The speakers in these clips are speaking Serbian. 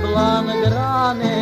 szablan grane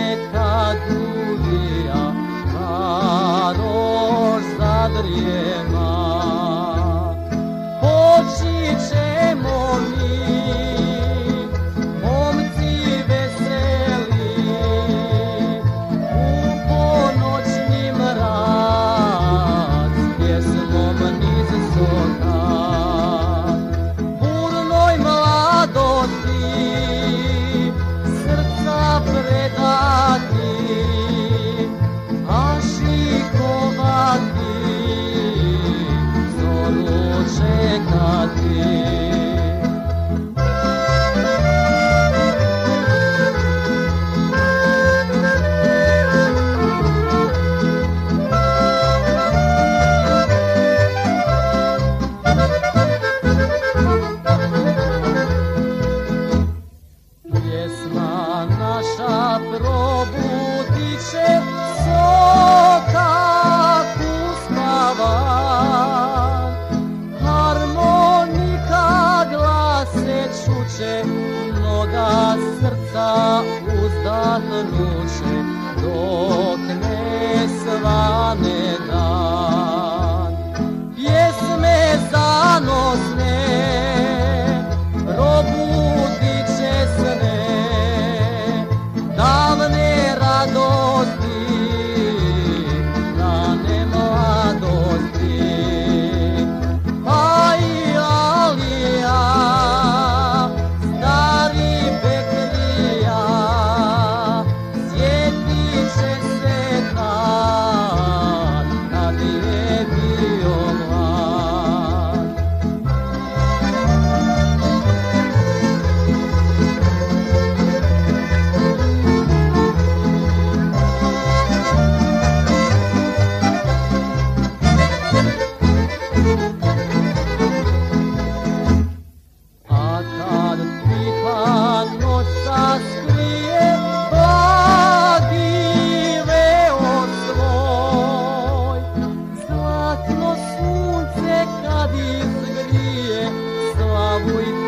čuče, mnoga srca uzdahnuće, muito.